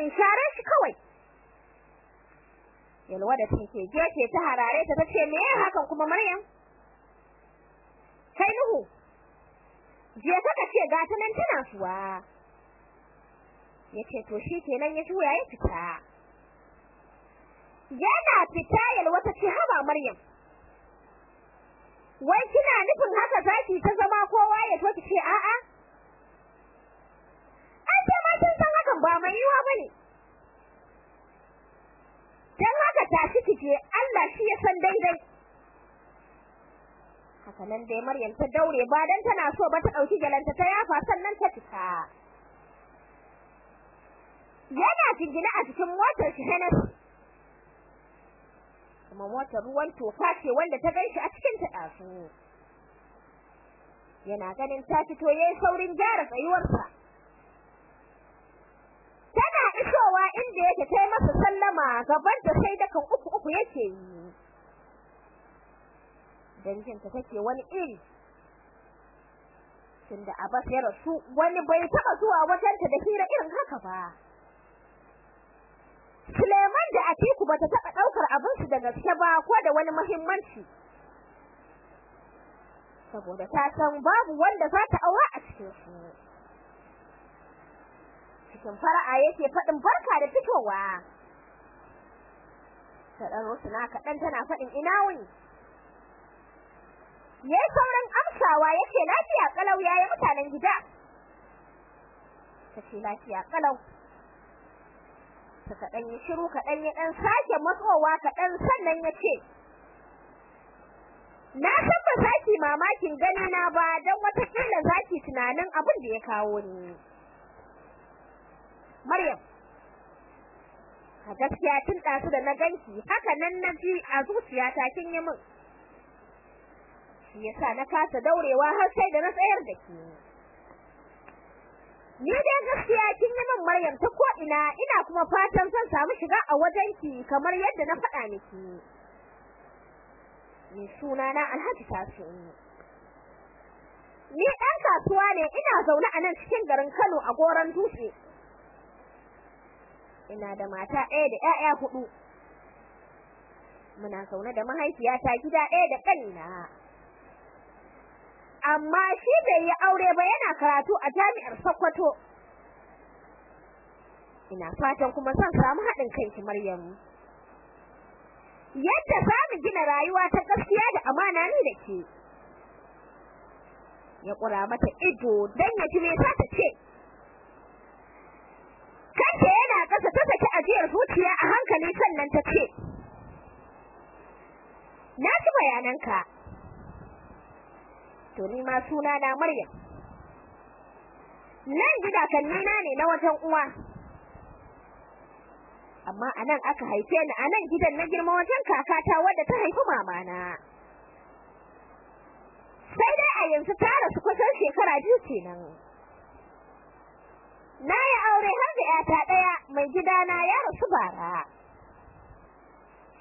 faɗin share shi kawai. Yalwa da take gefe ta harare ta tace me hakan kuma Maryam? Kai nuhu je ka ce ga ta nan tana suwa ya ce to shi kenan ya juya ya fita. Yana fita yalwa ta ce haba Maryam wai kina nufin haka zaki ta zama kowa ya to ki ce a'a ai sai ma kin san hakan ba mai yiwa ba ne dan haka tashi kije Allah shi ya san daidai. Haka nan dai Maryam ta daure ba dan tana so ba ta ɗauki galanta ta yafa sannan ta fita. Yana jingina a cikin motar shi Hennessy kuma motar ruwan toka ce wanda ta gan shi a cikin ta dasu yana ganin ta fito yayin saurin gyara tsayuwarsa. Tana isowa inda yake kai masa sallama gaban da sai dakan uku uku yake yi. Danjin ta take wani iri. Tunda Abbas ya rasu wani bai taba zuwa wajen ta da hira irin haka ba. Suleiman da Atiku bata taba ɗaukar abin su da gaske ba ko da wani muhimmanci. Saboda ta san babu wanda za ta aura a cikin su cikin fara'a yake faɗin barka da fitowa. Ɗan rusuna kaɗan tana faɗin ina wuni? Yayi sauran amsawa yake lafiya kalau yayi mutanen gida. Kace lafiya kalau ta kaɗan yi shiru kaɗan ya ɗan sake matsowa kaɗan sannan ya ce na san ba zaki mamakin gani na ba don wataƙila zaki tunanin abin da ya kawo ni. Maryam. A gaskiya tun ɗasu da na ganki haka nan na ji a zuciyata kin yi min. Yasa na kasa daurewa har sai da na tsayar da ke. Ni dai gaskiya kin yi min Maryam ta ko ina ina kuma fatan zan samu shiga a wajenki kamar yadda na faɗa miki. Ni suna na Alhaji Tasu ni ɗan kasuwa ne ina zaune a nan cikin garin Kano a goron dutse. Ina da mata ɗaya da ƴaƴa huɗu muna zaune da mahaifiyata gida ɗaya da ƙanina. Amma shi bai yi aure ba yana karatu a jami'ar Sokoto. Ina fatan kuma zan samu haɗin kai ki Maryam yadda za mu gina rayuwa ta gaskiya da amana ni da ke. Ya ƙura mata ido dan ya ji me ta ce. Kanta yana ƙasa ta saki ajiyar zuciya a hankali sannan ta ce na ji bayananka. To ni ma suna na Maryam. Nan gida kannina ne na wajen uwa. Amma a nan aka haife ni a nan gidan na girma wajen kakata wadda ta haifi mamana. Sai dai a yanzu ta rasu kusan shekara biyu kenan. Na yi aure har da yata ɗaya mai gidana ya rasu bara.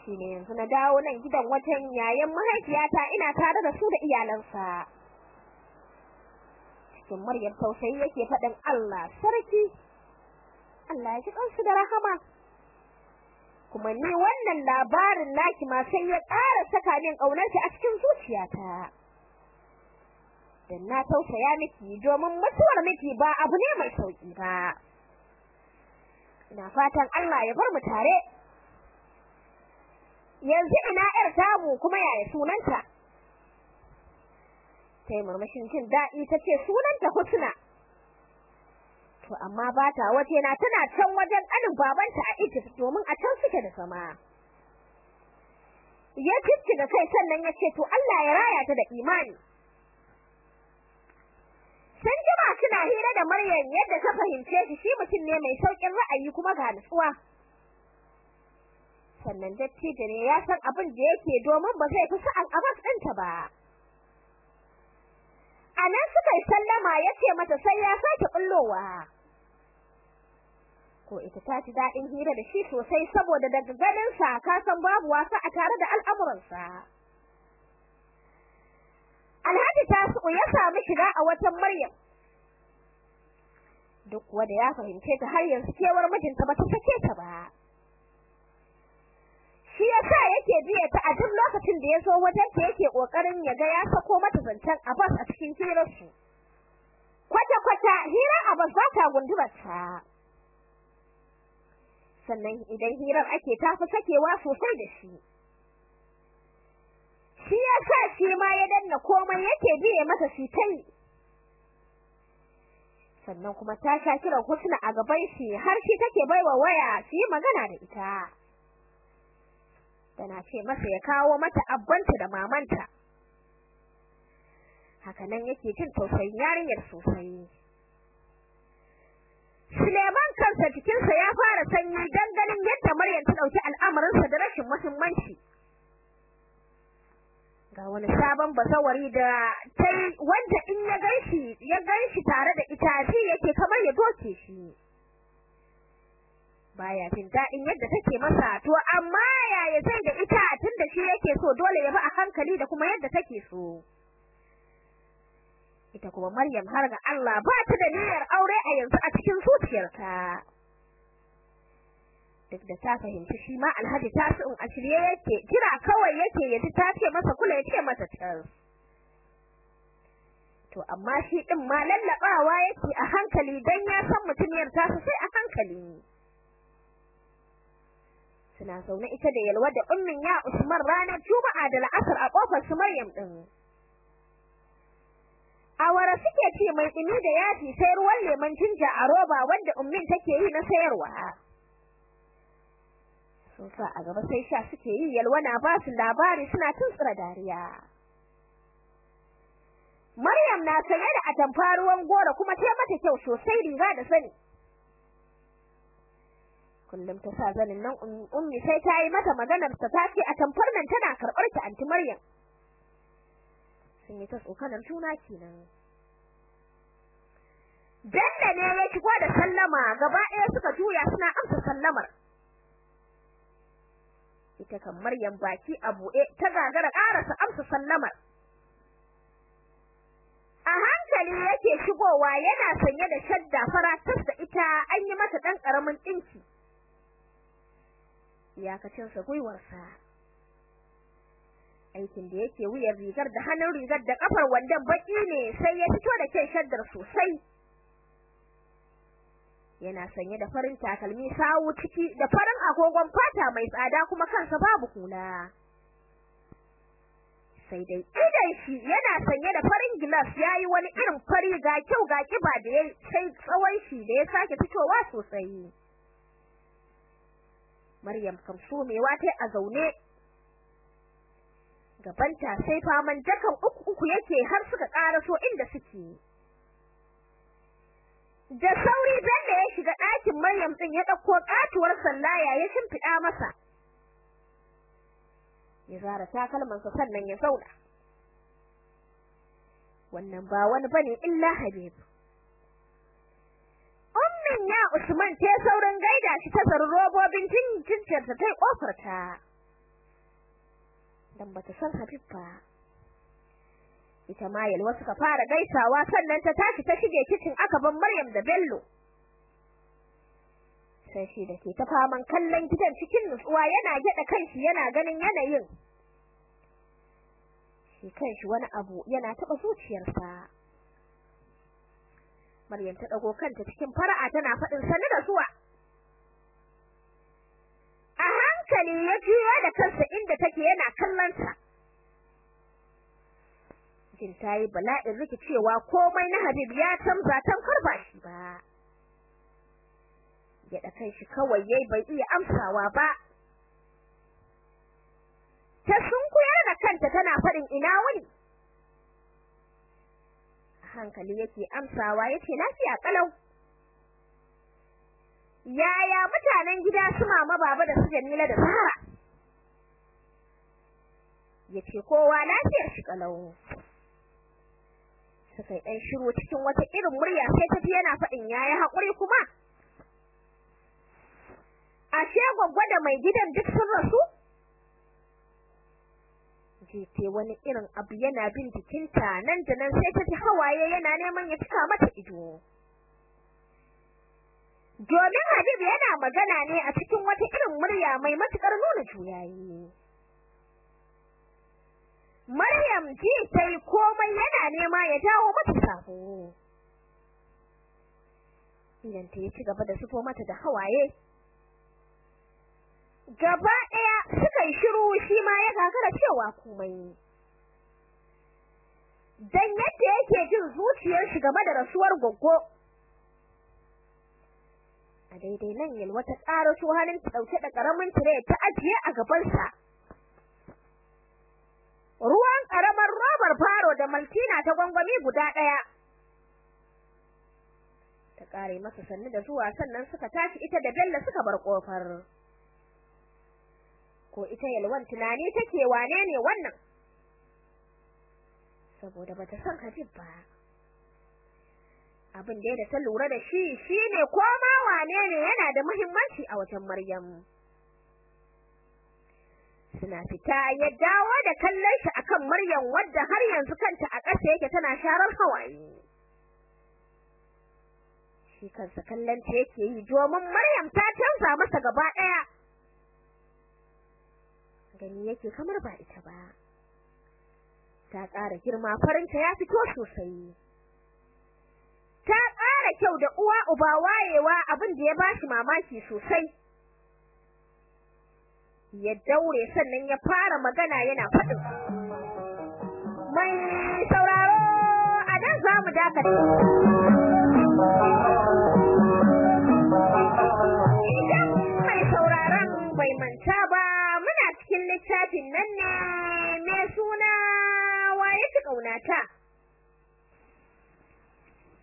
Shine yanzu na dawo nan gidan wajen yayan mahaifiyata ina tare da su da iyalansa. Cikin muryar tausayi yake faɗin Allah sarki Allah ya ji kansu da rahama. Kuma ni wannan labarin naki ma sai ya ƙara saka min ƙaunarki a cikin zuciyata. Dan na tausaya miki domin mutuwar miki ba abu ne mai sauƙi ba. Ina fatan Allah ya bar mu tare. Yanzu ina yar tamu kuma yaya sunanta? Sai murmushin jin daɗi tace sunanta Husna. To amma ba ta waje na tana can wajen ƙanin babanta a Egypt domin a can suke da zama. Ya da kai sannan ya ce to Allah ya raya ta da imani. Sun jima suna hira da Maryam yadda ta fahimce shi shi mutum ne mai saukin ra'ayi kuma ga nutsuwa. sannan dattijo ne ya san abin da yake domin ba zai fi sa'an ɗinta ba. Anan suka yi sallama ya ce mata sai ya sake bullowa ko ita ta ji daɗin hira da shi sosai saboda daga ganin sa ka san babu wasa a tare da al'amuransa. Alhaji Tasi'u ya samu shiga a watan Maryam. Duk wanda ya fahimce ta har yanzu kewar mijinta ba ta sake ta ba. Shi yasa yake biye ta a duk lokacin da ya so wajen ta yake ƙoƙarin ya ga ya sako mata zancen Abbas a cikin hirarsu. Kwata kwata hirar Abbas ba ta gundumar ta sannan idan hirar ake tafi sakewa sosai da shi. Shi yasa shi ma ya danna komai yake biye masa shi tai sannan kuma ta sha kiran Husna a gaban shi har shi take baiwa waya shi magana da ita. Tana ce masa ya kawo mata abbanta da mamanta. Haka nan yake jin tausayin yarinyar sosai. Suleiman kansa jikinsa ya fara sanyi dan ganin yadda Maryam ta ɗauki al'amarinsa da rashin muhimmanci. Ga wani sabon basawari da tai wanda in ya gan shi ya gan shi tare da ita ji yake kamar ya doke shi. Baya jin daɗin yadda take masa to amma yaya zai da ita tunda shi yake so dole ya bi a hankali da kuma yadda take so. Ita kuma Maryam har ga Allah ba ta da niyyar aure a yanzu a cikin zuciyarta. Duk da ta fahimci shi ma Alhaji Tasi'un a shirye yake jira kawai yake ya ji ta ce masa kula ya ce tas to amma shi din ma lallabawa yake a hankali dan ya san mutumiyar ta sai a hankali suna zaune ita da yalwa da ummin ya Usman ranar Juma'a da la'asar a ƙofar su Maryam din awara suke ci mai dumi da yaji sai ruwan lemon jinja a roba wanda ummin take yi na sayarwa. Sun sa a gaba sai sha suke yi yalwana ba su labari suna tuntsura dariya. Maryam na sanye da atamfa ruwan goro kuma ta mata kyau sosai riga da sani. Kullum ta sa zanin nan ummi sai ta yi mata maganar ta ta ce atamfar nan tana karɓar ta anti Maryam. Sun yi ta tsokanar juna kenan. Bello ne ya shigo da sallama gaba ɗaya suka juya suna amsa sallamar. Ita kan Maryam baki a buɗe ta gagara ƙarasa amsa sallamar. A hankali yake shigowa yana sanye da shadda fara da ita an yi mata ɗan ƙaramin ɗinki. Iyakacin sa gwiwarsa. Aikin da yake wuyar rigar da hannun rigar da kafar wandon baki ne sai ya fito da kyan shaddar sosai. Yana sanye da farin takalmi sawu ciki da farin agogon fata mai tsada kuma kansa babu hula. Sai dai idan shi yana sanye da farin gilas yayi wani irin fari ga kyau ga kiba da yayi sai tsawon shi da ya sake fitowa sosai. Maryam kam sumewa tai a zaune. Gabanta sai faman jakan uku uku yake har suka karaso inda suke. Da sauri Bello ya shiga ɗakin Maryam din ya ɗauko katuwar sallaya ya shimfida masa. Ya zara takalmansa sannan ya zauna. Wannan ba wani ba ne illa Habib. Ummin ya Usman ta saurin gaida shi ta zaru robobin cincin ta tai ƙofar ta. Dan bata san Habib ba. Ita ma yalwa suka fara gaisawa sannan ta tashi ta shige kicin aka ban Maryam da Bello. Sai shi da ke ta faman kallon gidan cikin nutsuwa yana gida kanshi yana ganin yanayin. Shi kanshi wani abu yana taba zuciyarsa. Maryam ta dago kanta cikin fara'a tana faɗin sanni da zuwa. A hankali ya juyo da kansa inda take yana kallon ta jin tayi bala'in rikicewa komai na Habib ya tamza tamkar ba shi ba. Ya da kanshi kawai yayi bai iya amsawa ba. Ta sunkuyar da kanta tana faɗin ina wuni? Hankali yake amsawa ya ce lafiya kalau yaya mutanen gida su mama baba da su Jamila da Sara ya ce kowa lafiyar shi kalau suka yi ɗan shiru cikin wata irin murya sai ta ji yana faɗin yayi haƙuri kuma? Ashe gwaggwa da mai gidan duk sun rasu? Jete wani irin abu yana bin jikinta nan da nan sai ta ji hawaye yana neman ya cika mata ido. Domin Habib yana magana ne a cikin wata irin murya mai matuƙar nuna juyayi. Maryam ji sai komai yana nema ya dawo mata sabo. Idan ta yi ci gaba da sufo mata da hawaye. Gaba ɗaya suka yi shiru shi ma ya gagara cewa komai. Dan yadda yake jin zuciyar shi game da rasuwar goggo. A daidai nan yalwa ta ƙara su halin ta ɗauke da ƙaramin tire ta ajiye a gabansa. Ruwan ƙaramar robar faro da maltina ta gwangwami guda ɗaya. Ta ƙare masa sannu da zuwa sannan suka tashi ita da Bello suka bar ƙofar. Ko ita yalwan tunani take wane ne wannan? Saboda bata san Habib ba. Abin da ta lura da shi shine ko ma wane ne yana da muhimmanci a wajen Maryam. Suna fita ya dawo da kallon shi akan Maryam wadda har yanzu kanta a ƙasa yake tana sharar hawaye. Shi kansa kallon ta yake yi domin Maryam ta canza masa gaba ɗaya. Gani yake kamar ba ita ba. Ta ƙara girma farinta ya fito sosai. Ta ƙara kyau da uwa uba wayewa abin da ya bashi mamaki sosai. Ya daure sannan ya fara magana yana faɗin. Mai sauraro a nan za mu dakata. Idan mai sauraron bai manta ba muna cikin littafin nan ne mai suna waye ci ƙaunata?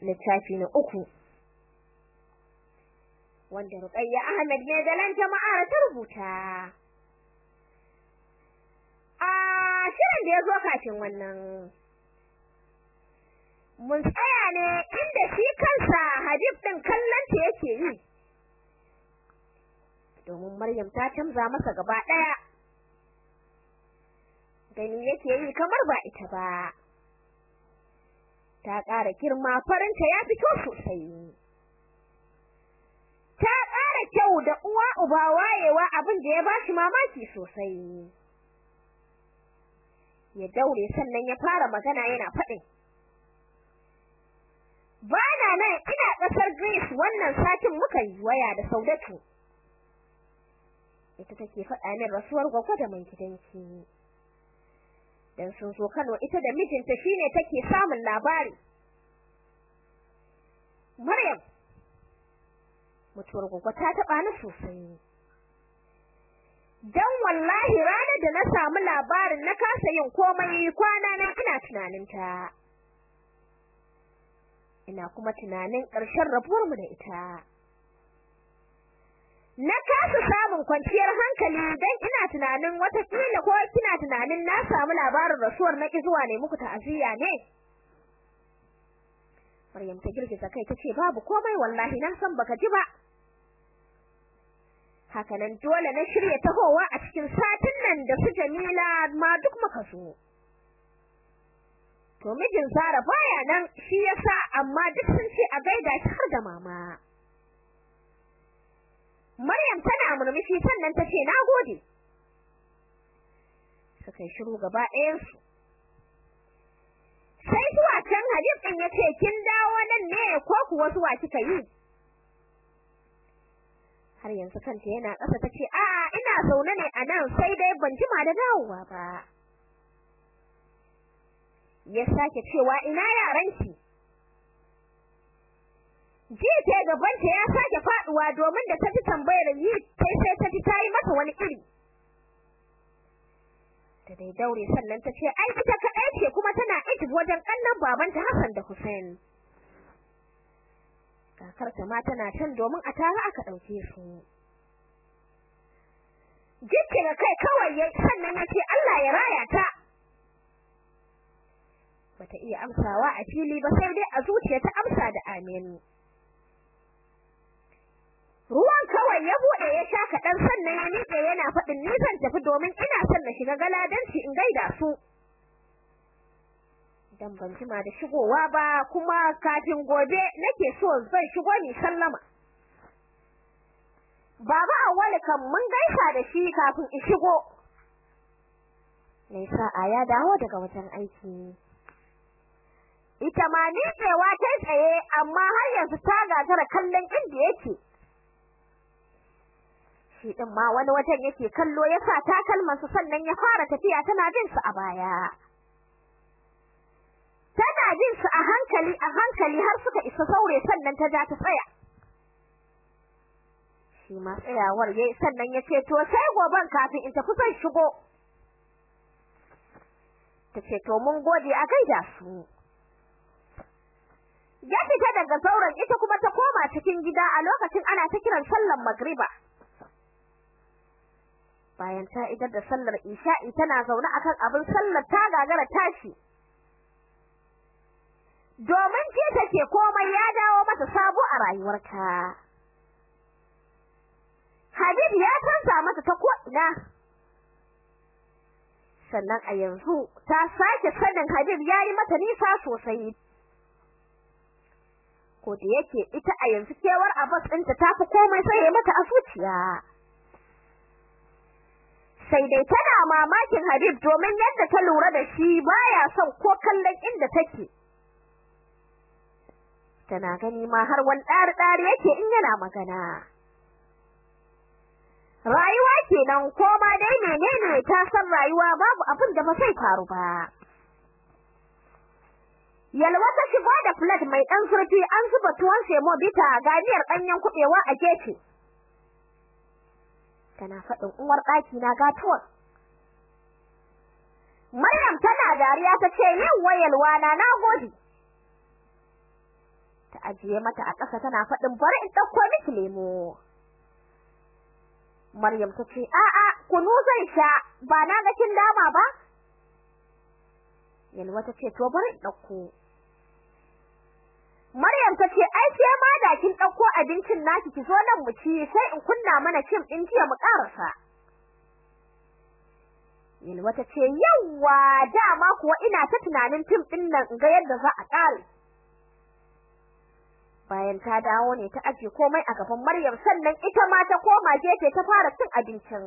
Littafi na uku. Wanda Ruqayya Ahmad ne da lan jama'a ta rubuta. A shirin da ya zo kafin wannan. Mun tsaya ne inda shi kansa Habib din kallanta yake yi. Domin Maryam ta canza masa gaba ɗaya gani yake yi kamar ba ita ba. Ta ƙara girma farinta ya fito sosai. Ta ƙara kyau da uwa uba wayewa abin da ya bashi mamaki sosai. Ya daure sannan ya fara magana yana faɗin. Bana nan ina ƙasar Greece wannan satin muka yi waya da Saudatu. Ita take faɗa min rasuwar gwagwa da mai gidanki dan sun zo Kano ita da mijinta shine take samun labari. Maryam mutuwar gogo ta taba ni sosai. Dan wallahi ranar da na samu labarin na kasa yin komai kwana na ina tunanin ta ina kuma tunanin ƙarshen rabuwar mu da ita. Na kasa samun kwanciyar hankali dan ina tunanin wata kila ko kina tunanin na samu labarin rasuwar na ki zuwa ne muku ta'aziyya ne? Maryam ta girgiza kai tace babu komai wallahi na san baka ji ba. Haka nan dole na shirye tahowa a cikin satin nan da su Jamila ma duk muka so to mijin Zara baya nan shi yasa amma duk sun ce a gaida shi har da mama. Maryam tana murmushi sannan ta ce nagode suka shiru gaba ɗayan su sai zuwa can Habib din ya ce kin dawo nan ne ko kuwa zuwa kika yi? Har yanzu kanta yana ƙasa tace a ina zaune ne a nan sai dai ban jima da dawowa ba. Ya sake cewa ina yaranki? Ji ta gabanta ya sake faɗuwa domin da ta ji tambayar yi sai sai ta ji tayi mata wani iri. Ta dai daure sannan ta ce ai ita kadai ce kuma tana Egypt wajen kallon babanta Hassan da Hussein kakarta ma tana can domin a tare aka ɗauke su. Jikira kai kawai ya sannan ya ce Allah ya raya ta. Bata iya amsawa a fili ba sai dai a zuciya ta amsa da amenu ruwan kawai ya buɗe ya sha kaɗan sannan ya miƙe yana faɗin ni zan tafi domin ina son na shiga galadanci in gaida su. Dan ban jima da shigowa ba kuma kafin gobe nake so zan shigo ni sallama. Baba Awwal kan mun gaisa da shi kafin in shigo. Mai sa'a ya dawo daga wajen aiki. Ita ma miƙewa ta tsaye amma har yanzu ta gagara kallon inda yake. Shi din ma wani wajen yake kallo ya sa takalmansa sannan ya fara tafiya tana bin su a baya. Tana bin su a hankali a hankali har suka isa saure sannan ta ja ta tsaya. Shi ma tsayawar yayi sannan ya ce to sai goban kafin in tafi zan shigo. Tace to mun gode a gaida su. Ya fita daga sauran ita kuma ta koma cikin gida a lokacin ana ta kiran sallar magriba. Bayan ta idar da sallar isha'i tana zaune akan abin sallar ta gagara tashi. Domin ce take komai ya dawo mata sabo a rayuwarta Habib ya canza mata ta ko'ina. Sannan a yanzu ta sake sanin Habib yayi mata nisa sosai. Ko da yake ita a yanzu kewar Abbas ɗinta tafi komai sai mata a zuciya. Sai dai tana mamakin Habib domin yadda ta lura da shi baya son ko kallon inda take. Tana gani ma har wani ɗari ɗari yake in yana magana rayuwa kenan ko ma dai menene ta san rayuwa babu abin da ba zai faru ba Yalwa ta shigo da flat mai ɗan zurfi an zuba tuwon semo bita ganiyar ɗanyen kuɓewa a gefe. Tana faɗin uwar ɗaki na gatuwar. Maryam tana dariya ta ce yin na nagode. Ajiye mata a ƙasa tana faɗin bari in ɗauko miki lemo. Maryam ta ce a'a kunu zai sha ba na ga kin dama ba. Yalwa ta ce to bari in ɗauko. Maryam ta ce ai sai ma da kin ɗauko abincin naki ki zo nan mu ci sai in kunna mana cin ɗin jiya mu ƙarasa. Yalwa ta ce yawwa dama kuwa ina ta tunanin fim ɗin nan ga yadda za a ƙare. Bayan ta dawo ne ta aje komai a gaban Maryam sannan ita ma ta koma gefe ta fara cin abincin.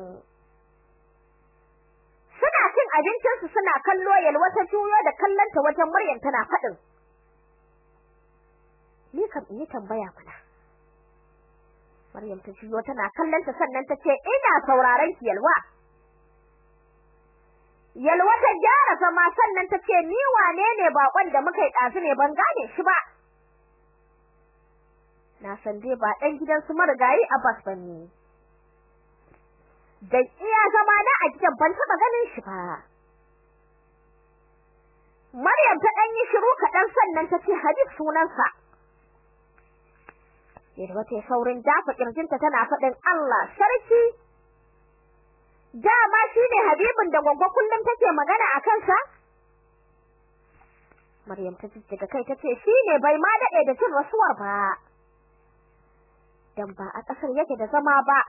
Suna cin abincinsu suna kallo yalwa ta juyo da kallonta wajen Maryam tana faɗin. Ni kam in yi tambaya mana. Maryam ta juyo tana kallonta sannan ta ce ina sauraron ki yalwa. Yalwa ta gyara zama sannan ta ce ni wane ne bakon da muka yi ɗazu ne ban gane shi ba. Na san dai ba ɗan gidan su marigayi Abbas ba ne. Dan iya zama na a gidan ban taɓa ganin shi ba. Maryam ta ɗan yi shiru kaɗan sannan ta ce Habib sunansa. Yalwa ta saurin dafa ƙirjinta tana faɗin Allah sarki. Dama shi ne Habibin da gwaggo kullum take magana a kansa? Maryam ta jijjiga kai ta ce shi ne bai ma daɗe da cin rasuwar ba. Dan ba a ƙasar yake da zama ba.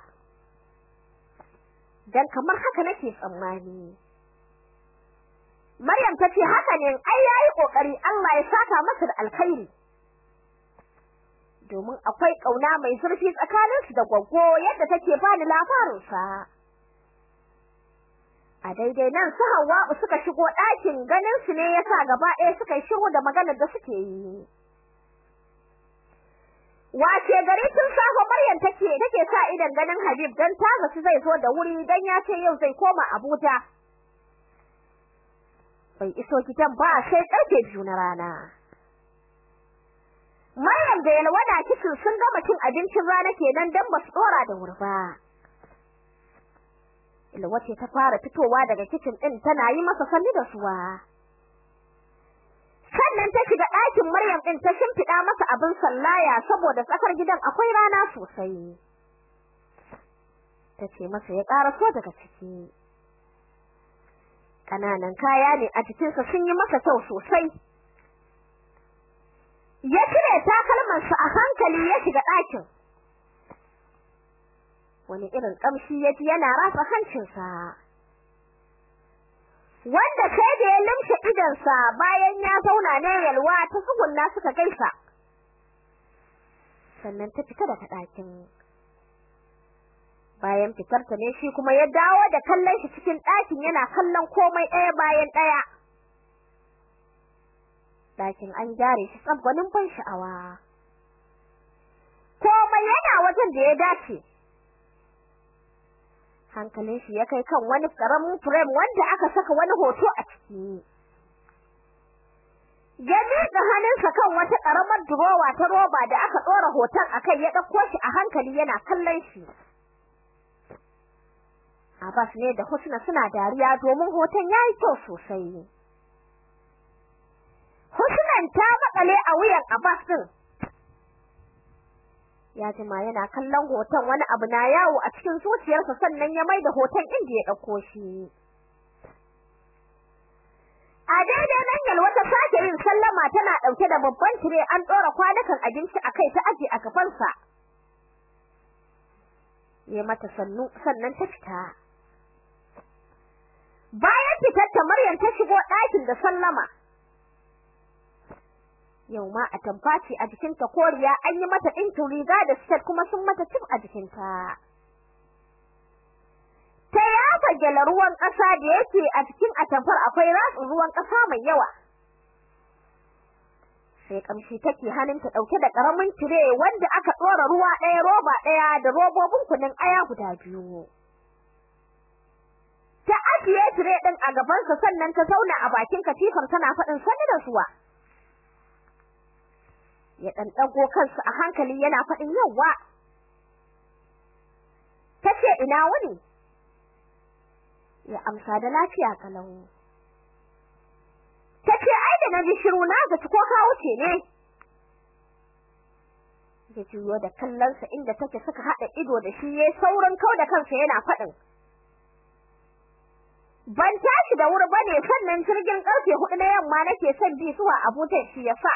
Dan kamar haka nake tsammani. Maryam ta ce haka ne ai yayi ƙoƙari Allah ya saka masa da alkhairi. Domin akwai ƙauna mai zurfi tsakaninsu da gwaggo yadda take bani labarin sa. A daidai nan su Hawwa'u suka shigo ɗakin ganin su ne yasa gaba ɗaya suka yi shiru da maganar da suke yi. Wace gari tun safe Maryam take take sa idan ganin Habib dan ta zaci zai zo da wuri dan ya ce yau zai koma Abuja. Bai iso gidan ba sai ƙarfe biyu na rana. Maryam da Yalwada kitchen sun gama cin abincin rana kenan dan ba su dora da wuri ba. Yalwace ta fara fitowa daga kitchen din tana yi masa sanni da suwa. sannan ta shiga ɗakin Maryam ɗin ta shimfiɗa masa abin sallaya saboda tsakar gidan akwai rana sosai. Ta ce masa ya ƙaraso daga ciki. Ƙananan kaya ne a jikinsa sun yi masa kyau sosai. ya cire takalmansa a hankali ya shiga ɗakin wani irin kamshi yaji yana rasa hancinsa wanda sai da ya limshe idansa bayan ya zauna ne yalwa ta tsugunna suka gaisa. Sannan ta fita daga ɗakin. Bayan fitarta ne shi kuma ya dawo da kallon shi cikin ɗakin yana kallon komai ɗaya bayan ɗaya. Ɗakin an gyare shi tsabbanin ban sha'awa. Komai yana wajen da ya dace. Hankalin shi ya kai kan wani ƙaramin frame wanda aka saka wani hoto a ciki. Ya miƙa hannunsa kan wata ƙaramar durowa ta roba da aka ɗora hoton a kai ya ɗauko shi a hankali yana kallon shi. Abbas ne da Husna suna dariya domin hoton ya yi kyau sosai. Husnan ta maƙale a wuyan Abbas ɗin. Ya jima yana kallon hoton wani abu na yawo a cikin zuciyarsa sannan ya maida hoton inda ya ɗauko shi. A daidai nan yalwa ta sake yin sallama tana ɗauke da babban tire an ɗora kwanukan abinci a kai ta aje a gabansa. Ya mata sannu sannan ta fita. Bayan fitar ta Maryam ta shigo ɗakin da sallama. Yau ma a tamfaci a jikinta koriya an yi mata ɗinkin riga da skirt kuma sun mata cif a jikinta. Ta yafa gyalar ruwan ƙasa da yake a cikin atamfar akwai ratsin ruwan ƙasa mai yawa. Sai kamshi take hannunta ɗauke da ƙaramin tire wanda aka ɗora ruwa ɗaya roba ɗaya da robobin kunun aya guda biyu. Ta ajiye tire ɗin a gabansa sannan ta zauna a bakin katifar tana faɗin sani da suwa ya dan kansa a hankali yana faɗin yawa tace ina wani ya amsa da lafiya kalau. Tace ai da na ji shiru na ga ko ka wuce ne? Ya juyo da kallonsa inda take suka hada ido da shi yayin saurin kau da kansa yana faɗin. Ban tashi da wuri ba ne sannan jirgin ƙarfe huɗu na yamma nake son bi zuwa Abuja shi yasa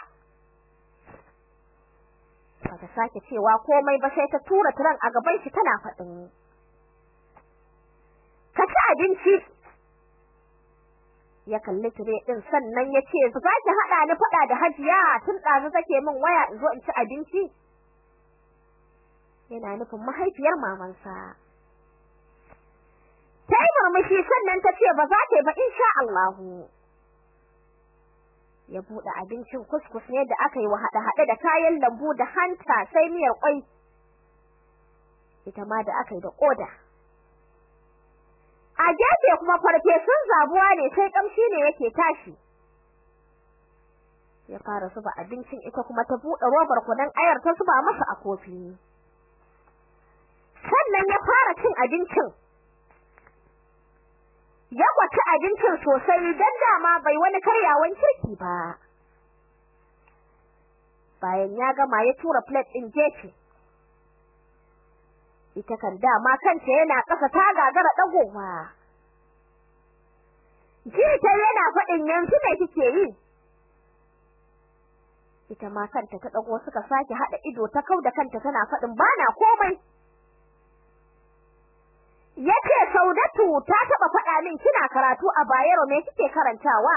bata sake cewa komai ba sai ta tura turan a gaban shi tana faɗin ka ci abinci! Ya kalli tire din sannan ya ce za ki haɗa ni faɗa da hajiya tun ɗazu take min waya in zo in ci abinci. Yana nufin mahaifiyar mamansa. Ta yi murmushi sannan ta ce ba za ta yi ba insha Allahu. Ya buɗe abincin kuskus ne da aka yi wa haɗe-haɗe da kayan lambu da hanta sai miyar ƙwai. Ita ma da aka yi da ƙoda. A gefe kuma farfesun zabuwa ne sai ƙamshi ne yake tashi. Ya fara zuba abincin ita kuma ta buɗe robar kunan ayar ta zuba masa a kofi. Sannan ya fara cin abincin. Ya kwaci abincin sosai don dama bai wani karyawan kirki ba. Bayan ya gama ya tura plate din gefe. Ita kan dama kanta yana ƙasa ta gagara dagowa jita yana faɗin yanzu me kike yi? Ita ma kanta ta dago suka sake hada ido ta kauda kanta tana faɗin bana komai. Ya ce Saudatu ta taba faɗa min kina karatu a Bayero me kike karantawa?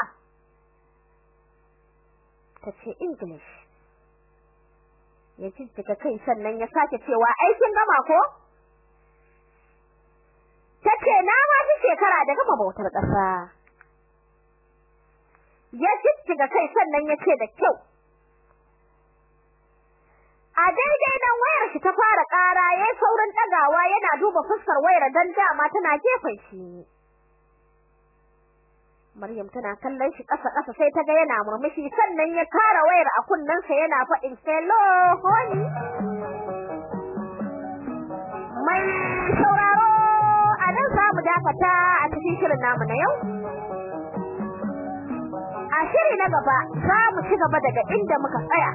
Tace English. Ya jijjiga kai sannan ya sake cewa aikin gama ko? Tace na ma shekara da gama bautar ƙasa. Ya jijjiga kai sannan ya ce da kyau. A daidai wayar shi ta fara ƙara yayin saurin dagawa yana duba fuskar wayar dan dama tana gefen shi. Maryam tana kallon shi ƙasa ƙasa sai ta ga yana murmushi sannan ya kara wayar a kunnen sa yana faɗin hello honey. Mai sauraro a nan za mu dakata a cikin shirin namu na yau. A shiri na gaba za mu ci gaba daga inda muka tsaya.